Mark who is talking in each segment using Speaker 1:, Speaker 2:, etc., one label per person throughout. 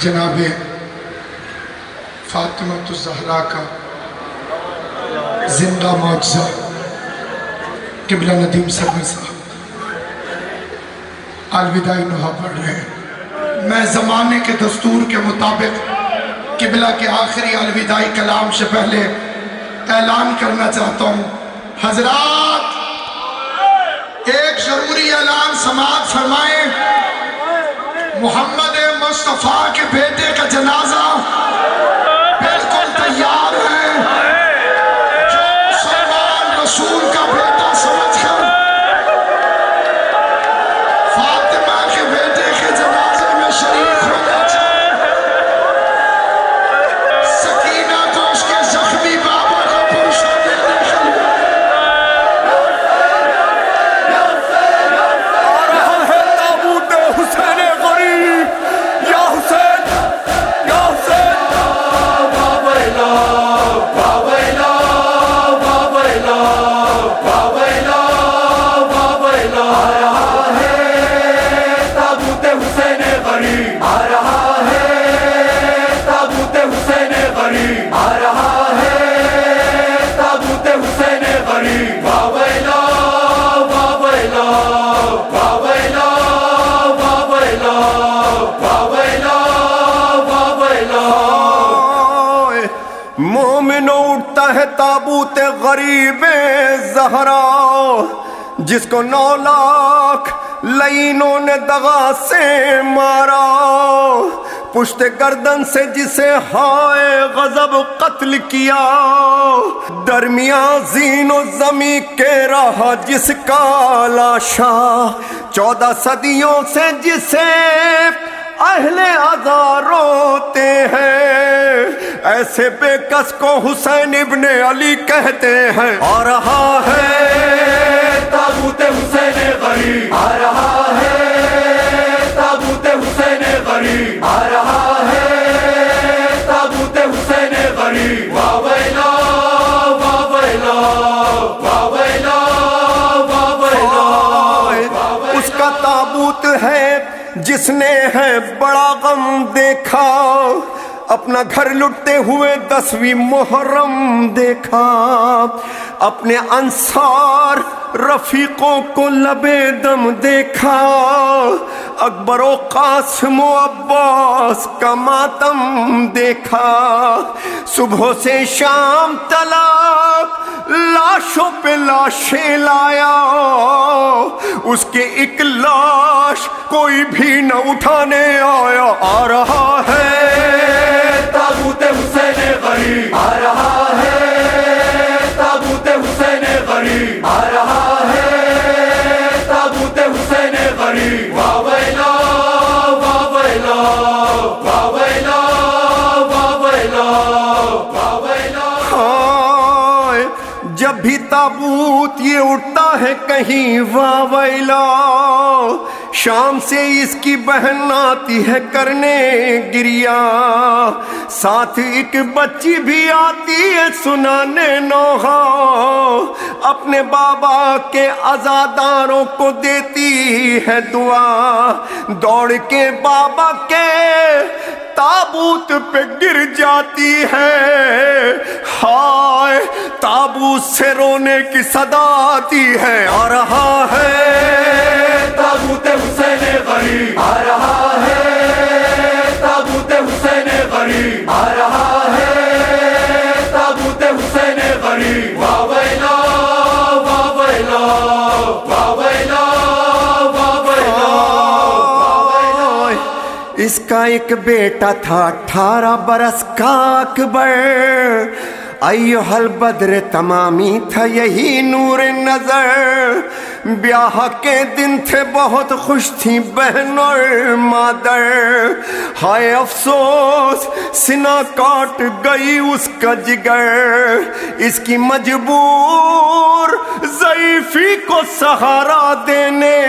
Speaker 1: جناب فاطمہ الزہرا کا زندہ معجزہ، قبلہ ندیم سرمی صاحب۔ الوداعی نوحہ پڑھ رہے ہیں۔ میں زمانے کے دستور کے مطابق قبلہ کے آخری الوداعی کلام سے پہلے اعلان کرنا چاہتا ہوں۔ حضرات، ایک ضروری اعلان سماعت فرمائیں۔ محمد مصطفیٰ کے بیٹے کا جنازہ
Speaker 2: غریب زہرا، جس کو نو لاکھ لینوں نے دغا سے مارا۔ پشت گردن سے جسے ہائے غضب قتل کیا۔ درمیان زین و زمین کے رہا جس کا لاشا۔ چودہ صدیوں سے جسے اہل ازار روتے ہیں۔ ایسے بے کس کو حسین ابن علی کہتے ہیں؟ آ رہا ہے تابوت حسین غریب آ رہا ہے تابوت حسین غریب آ رہا ہے تابوت حسین غریب بابیلا بابیلا بابیلا بابیلا اس کا تابوت ہے جس نے ہے بڑا غم دیکھا۔ اپنا گھر لٹتے ہوئے دسویں محرم دیکھا۔ اپنے انصار رفیقوں کو لبے دم دیکھا۔ اکبر و قاسم و عباس کا ماتم دیکھا۔ صبح سے شام تلک لاشوں پہ لاشیں لایا۔ اس کے ایک لاش کوئی بھی نہ اٹھانے آیا۔ آ رہا ہے۔ جب بھی تابوت یہ اٹھتا ہے کہیں واویلا شام سے اس کی بہن آتی ہے کرنے گریا۔ ساتھ ایک بچی بھی آتی ہے سنانے نوحا اپنے بابا کے ازاداروں کو دیتی ہے دعا۔ دوڑ کے بابا کے تابوت پہ گر جاتی ہے۔ ہائے، تابوت سے رونے کی صدا آتی ہے۔ آ رہا ہے۔ تابوت حسین غریب، آ رہا اس کا ایک بیٹا تھا، اٹھارہ برس کا اکبر ایو حل بدر تمامی تھا، یہی نور نظر۔ بیاہ کے دن تھے، بہت خوش تھی بہن اور مادر۔ ہائے افسوس، سنا کاٹ گئی اس کا جگر۔ اس کی مجبور ضعیفی کو سہارا دینے۔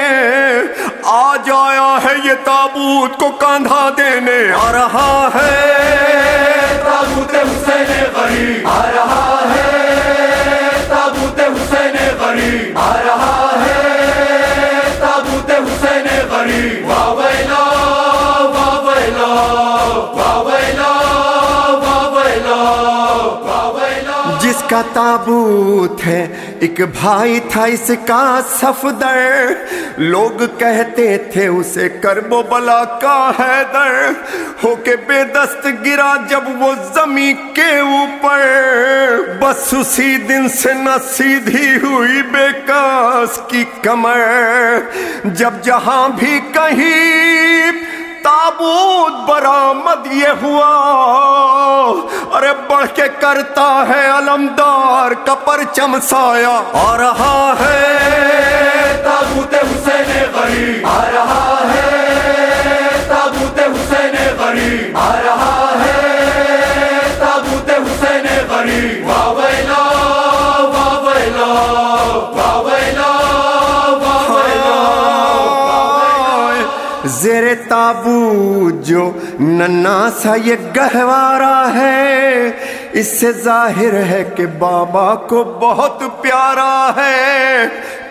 Speaker 2: آج آیا ہے یہ تابوت کو کاندھا دینے، آ رہا ہے۔ تابوت حسین غریب، آ رہا ہے۔ تابوت حسین غریب، آ رہا ہے کا تابوت ہے۔ ایک بھائی تھا اس کا سفدر لوگ کہتے تھے اسے کرب و بلا کا حیدر
Speaker 3: ہو کے بے دست گرا جب وہ زمین کے اوپر۔ بس اسی دن سے نہ سیدھی ہوئی بے کاس کی کمر۔ جب جہاں
Speaker 2: بھی کہیں تابوت برامد یہ ہوا۔ ارے بڑھ کے کرتا ہے علمدار کا پرچم سایا آ رہا ہے تابوت حسین غریب۔ آ رہا ہے جو ننا سا یہ گہوارا ہے، اس سے ظاہر ہے کہ بابا کو بہت پیارا ہے۔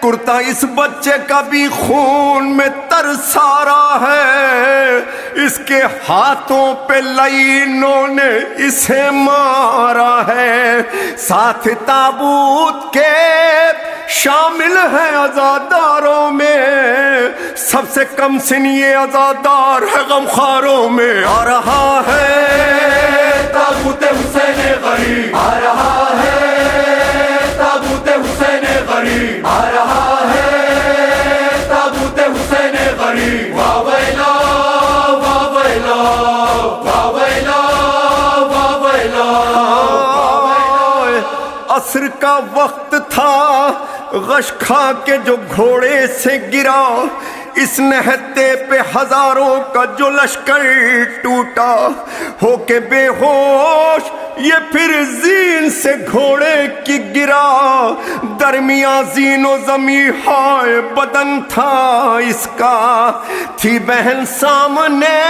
Speaker 2: کرتا اس بچے کا بھی خون میں تر سارا ہے۔ اس کے
Speaker 3: ہاتھوں پہ لائنوں نے اسے مارا ہے۔ ساتھ تابوت کے شامل ہیں ازاداروں میں۔ سب سے کم سنیے یہ ازادار ہے غمخاروں میں۔
Speaker 2: آ رہا ہے تابوت حسین غریب۔ آ رہا ہے تابوت حسین غریب۔ آ رہا ہے تابوت حسین غریب۔ وابلا وابلا وابلا وابلا عصر کا وقت کھا کے جو گھوڑے سے گرا اس نہتے پہ ہزاروں کا جو لشکر ٹوٹا ہو کے بے ہوش، یہ پھر زین سے گھوڑے کی گرا۔ درمیان زین و زمین ہائے بدن
Speaker 3: تھا اس کا۔ تھی بہن سامنے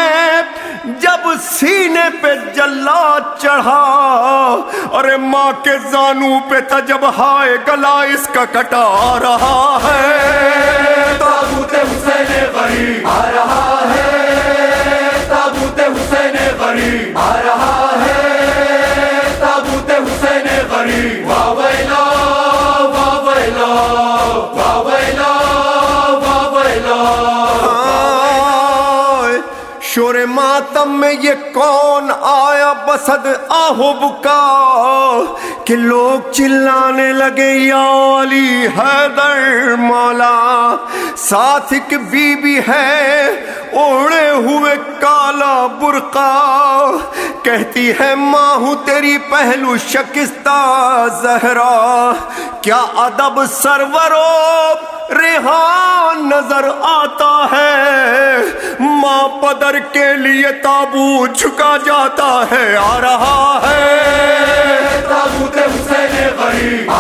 Speaker 3: جب سینے پہ جلا چڑھا۔ ارے ماں کے زانوں پہ تھا جب ہائے، گلا اس کا کٹا
Speaker 2: رہا ہے۔ شور ماتم میں یہ کون آیا بسد آہب کا کہ لوگ چلانے لگے یا علی حیدر مولا ساتھ ایک بی بی ہے، اوڑے ہوئے کالا برقع کہتی ہے ماں ہوں تیری پہلو شکستہ زہرا۔ کیا ادب سرورو ریحان نظر آتا ہے؟ ماں پدر کے لیے تابو جھکا جاتا ہے، آ
Speaker 3: رہا ہے۔ تابوت حسین غریب۔